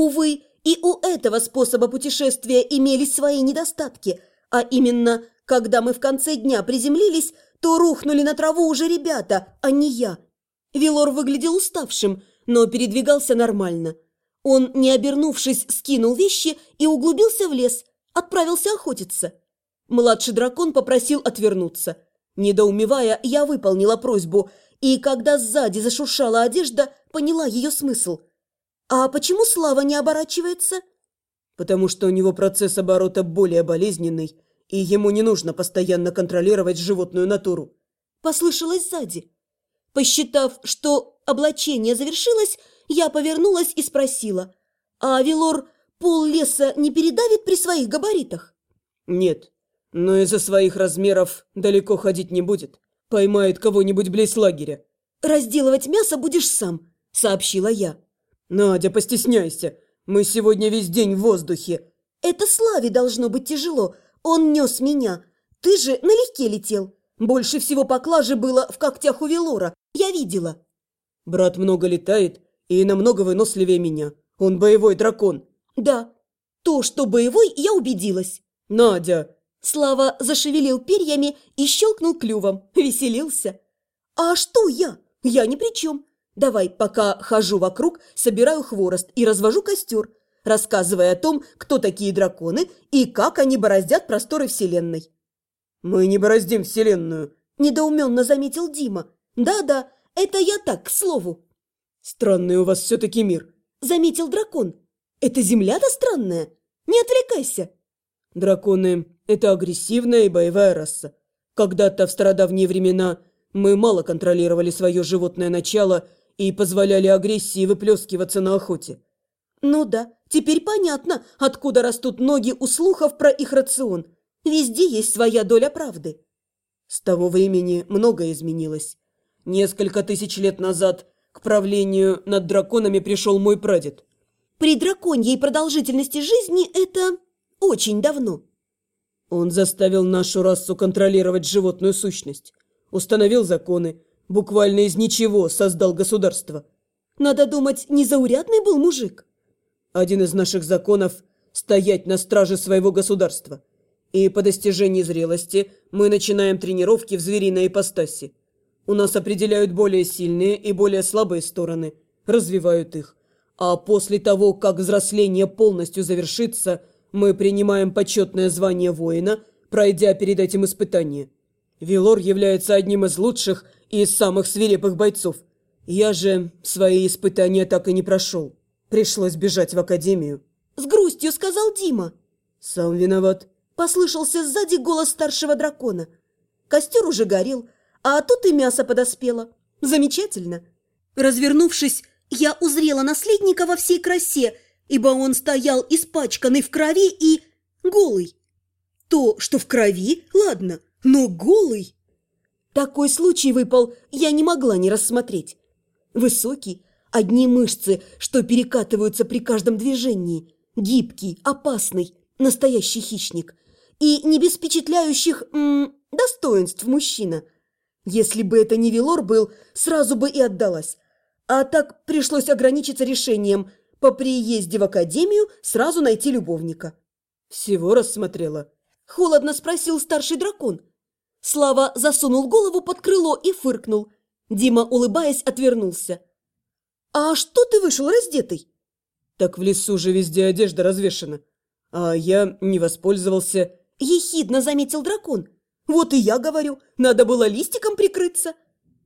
Увы, и у этого способа путешествия имелись свои недостатки, а именно, когда мы в конце дня приземлились, то рухнули на траву уже ребята, а не я. Велор выглядел уставшим, но передвигался нормально. Он, не обернувшись, скинул вещи и углубился в лес, отправился охотиться. Младший дракон попросил отвернуться. Недоумевая, я выполнила просьбу, и когда сзади зашуршала одежда, поняла ее смысл. «А почему Слава не оборачивается?» «Потому что у него процесс оборота более болезненный, и ему не нужно постоянно контролировать животную натуру». Послышалось сзади. Посчитав, что облачение завершилось, я повернулась и спросила, «А Велор пол леса не передавит при своих габаритах?» «Нет, но из-за своих размеров далеко ходить не будет. Поймает кого-нибудь близ лагеря». «Разделывать мясо будешь сам», — сообщила я. «Надя, постесняйся. Мы сегодня весь день в воздухе». «Это Славе должно быть тяжело. Он нес меня. Ты же налегке летел. Больше всего поклажи было в когтях у Велора. Я видела». «Брат много летает и намного выносливее меня. Он боевой дракон». «Да. То, что боевой, я убедилась». «Надя!» Слава зашевелил перьями и щелкнул клювом. Веселился. «А что я? Я ни при чем. Давай, пока хожу вокруг, собираю хворост и развожу костер, рассказывая о том, кто такие драконы и как они бороздят просторы Вселенной». «Мы не бороздим Вселенную», – недоуменно заметил Дима. «Да-да, это я так, к слову». «Странный у вас все-таки мир», – заметил дракон. «Это земля-то странная? Не отвлекайся». «Драконы – это агрессивная и боевая раса. Когда-то в стародавние времена мы мало контролировали свое животное начало и позволяли агрессии выплескиваться на охоте». «Ну да, теперь понятно, откуда растут ноги у слухов про их рацион. Везде есть своя доля правды». С того времени многое изменилось. Несколько тысяч лет назад к правлению над драконами пришел мой прадед. При драконьей продолжительности жизни это очень давно. Он заставил нашу расу контролировать животную сущность, установил законы, буквально из ничего создал государство. Надо думать, незаурядный был мужик. Один из наших законов – стоять на страже своего государства. И по достижении зрелости мы начинаем тренировки в звериной ипостаси. У нас определяют более сильные и более слабые стороны, развивают их. А после того, как взросление полностью завершится, мы принимаем почетное звание воина, пройдя перед этим испытание. Вилор является одним из лучших и самых свирепых бойцов. Я же свои испытания так и не прошел. Пришлось бежать в академию. С грустью сказал Дима. Сам виноват. Послышался сзади голос старшего дракона. Костер уже горел, а тут и мясо подоспело. Замечательно. Развернувшись, я узрела наследника во всей красе, ибо он стоял испачканный в крови и голый. То, что в крови, ладно, но голый. Такой случай выпал, я не могла не рассмотреть. Высокий, одни мышцы, что перекатываются при каждом движении, гибкий, опасный, настоящий хищник и не без впечатляющих м -м, достоинств мужчина – если бы это не Велор был, сразу бы и отдалась. А так пришлось ограничиться решением по приезде в академию сразу найти любовника. Всего рассмотрела. Холодно спросил старший дракон. Слава засунул голову под крыло и фыркнул. Дима, улыбаясь, отвернулся. «А что ты вышел раздетый?» «Так в лесу же везде одежда развешана. А я не воспользовался...» Ехидно заметил дракон. Вот и я говорю, надо было листиком прикрыться.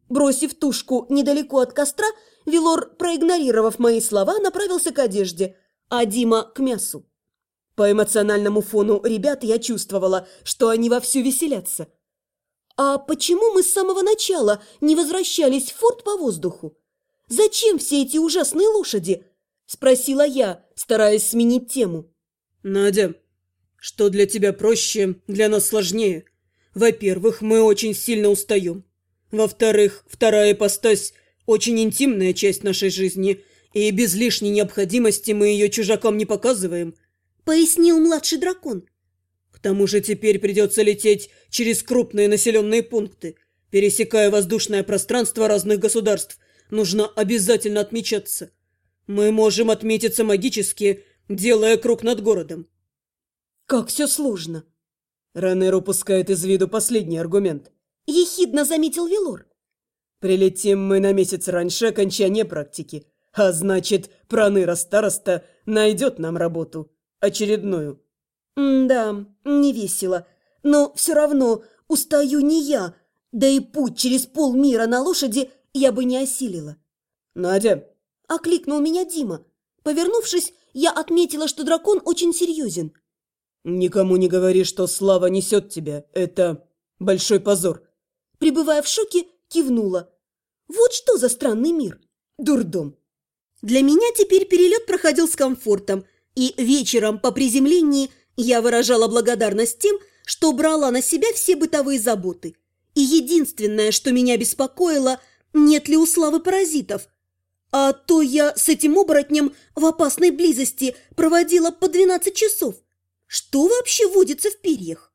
Бросив тушку недалеко от костра, Вилор, проигнорировав мои слова, направился к одежде, а Дима – к мясу. По эмоциональному фону ребят я чувствовала, что они вовсю веселятся. «А почему мы с самого начала не возвращались в форт по воздуху? Зачем все эти ужасные лошади?» – спросила я, стараясь сменить тему. «Надя, что для тебя проще, для нас сложнее», во-первых, мы очень сильно устаем. Во-вторых, вторая ипостась – очень интимная часть нашей жизни, и без лишней необходимости мы ее чужакам не показываем», – пояснил младший дракон. «К тому же теперь придется лететь через крупные населенные пункты. Пересекая воздушное пространство разных государств, нужно обязательно отмечаться. Мы можем отметиться магически, делая круг над городом. Как все сложно. Ранер упускает из виду последний аргумент. Ехидно заметил Велор. Прилетим мы на месяц раньше окончания практики, а значит, Проныра-староста найдет нам работу. Очередную. Да, не весело. Но все равно устаю не я, да и путь через полмира на лошади я бы не осилила. «Надя!» – окликнул меня Дима. Повернувшись, я отметила, что дракон очень серьезен. «Никому не говори, что слава несет тебя. Это большой позор». Прибывая в шоке, кивнула. «Вот что за странный мир! Дурдом!» Для меня теперь перелет проходил с комфортом, и вечером по приземлении я выражала благодарность тем, что брала на себя все бытовые заботы. И единственное, что меня беспокоило, нет ли у Славы паразитов. А то я с этим оборотнем в опасной близости проводила по 12 часов. Что вообще водится в перьях?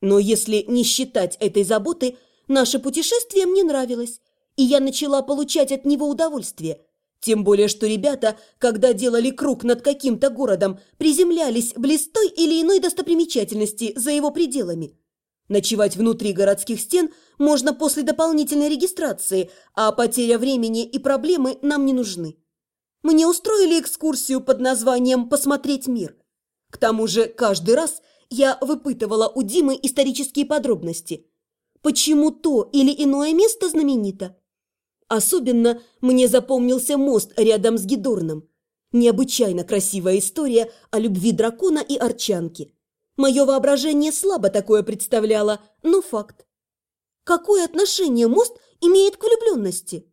Но если не считать этой заботы, наше путешествие мне нравилось, и я начала получать от него удовольствие – тем более, что ребята, когда делали круг над каким-то городом, приземлялись близ той или иной достопримечательности за его пределами. Ночевать внутри городских стен можно после дополнительной регистрации, а потеря времени и проблемы нам не нужны. Мне устроили экскурсию под названием «Посмотреть мир». К тому же каждый раз я выпытывала у Димы исторические подробности. Почему то или иное место знаменито? Особенно мне запомнился мост рядом с Гидорном. Необычайно красивая история о любви дракона и арчанки. Мое воображение слабо такое представляло, но факт. Какое отношение мост имеет к влюбленности?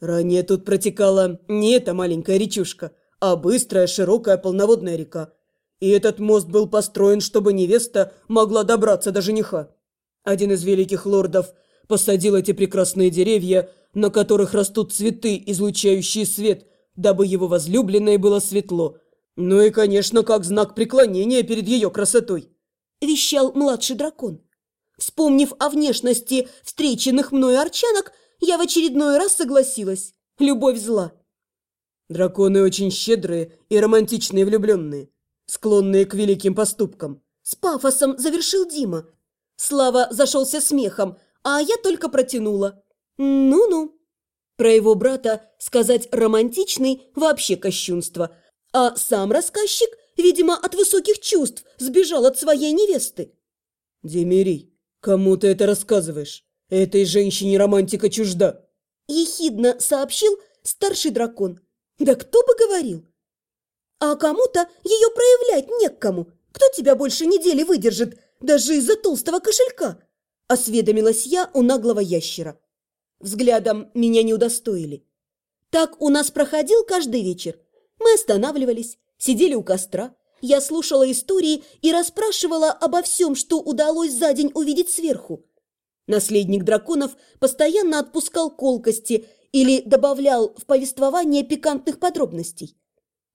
Ранее тут протекала не эта маленькая речушка, а быстрая, широкая полноводная река. И этот мост был построен, чтобы невеста могла добраться до жениха. Один из великих лордов посадил эти прекрасные деревья на которых растут цветы, излучающие свет, дабы его возлюбленное было светло. Ну и, конечно, как знак преклонения перед ее красотой. Вещал младший дракон. Вспомнив о внешности встреченных мной арчанок, я в очередной раз согласилась. Любовь зла. Драконы очень щедрые и романтичные влюбленные, склонные к великим поступкам. С пафосом завершил Дима. Слава зашелся смехом, а я только протянула. Ну-ну. Про его брата сказать романтичный вообще кощунство, а сам рассказчик, видимо, от высоких чувств сбежал от своей невесты. Демирий, кому ты это рассказываешь? Этой женщине романтика чужда. Ехидно сообщил старший дракон. Да кто бы говорил? А кому-то ее проявлять не к кому. Кто тебя больше недели выдержит, даже из-за толстого кошелька? Осведомилась я у наглого ящера. Взглядом меня не удостоили. Так у нас проходил каждый вечер. Мы останавливались, сидели у костра. Я слушала истории и расспрашивала обо всем, что удалось за день увидеть сверху. Наследник драконов постоянно отпускал колкости или добавлял в повествование пикантных подробностей.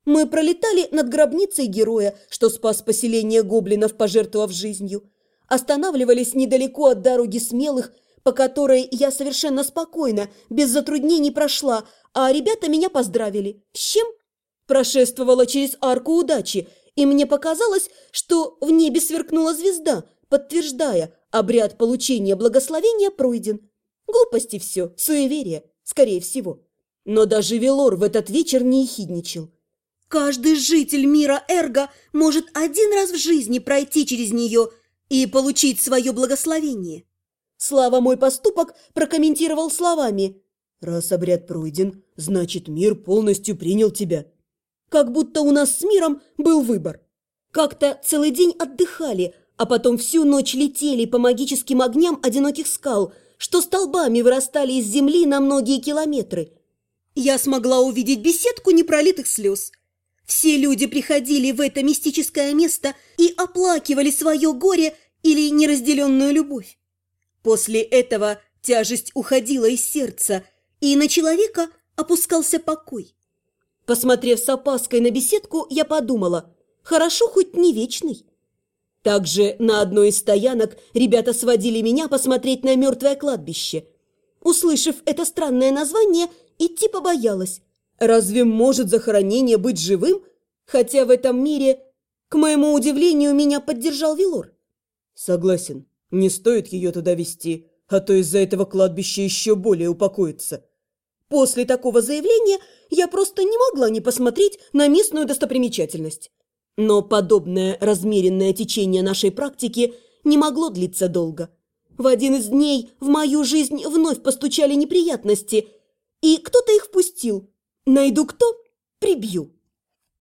Мы пролетали над гробницей героя, что спас поселение гоблинов, пожертвовав жизнью. Останавливались недалеко от дороги смелых, по которой я совершенно спокойно, без затруднений прошла, а ребята меня поздравили. С чем? Прошествовала через арку удачи, и мне показалось, что в небе сверкнула звезда, подтверждая, обряд получения благословения пройден. Глупости все, суеверие, скорее всего. Но даже Велор в этот вечер не ехидничал. Каждый житель мира Эрго может один раз в жизни пройти через нее и получить свое благословение. Слава мой поступок прокомментировал словами «Раз обряд пройден, значит, мир полностью принял тебя». Как будто у нас с миром был выбор. Как-то целый день отдыхали, а потом всю ночь летели по магическим огням одиноких скал, что столбами вырастали из земли на многие километры. Я смогла увидеть беседку непролитых слез. Все люди приходили в это мистическое место и оплакивали свое горе или неразделенную любовь. После этого тяжесть уходила из сердца, и на человека опускался покой. Посмотрев с опаской на беседку, я подумала, хорошо хоть не вечный. Также на одной из стоянок ребята сводили меня посмотреть на мертвое кладбище. Услышав это странное название, идти побоялась. Разве может захоронение быть живым? Хотя в этом мире, к моему удивлению, меня поддержал Вилор. Согласен, не стоит ее туда вести, а то из-за этого кладбище еще более упокоится. После такого заявления я просто не могла не посмотреть на местную достопримечательность. Но подобное размеренное течение нашей практики не могло длиться долго. В один из дней в мою жизнь вновь постучали неприятности, и кто-то их впустил. Найду кто – прибью.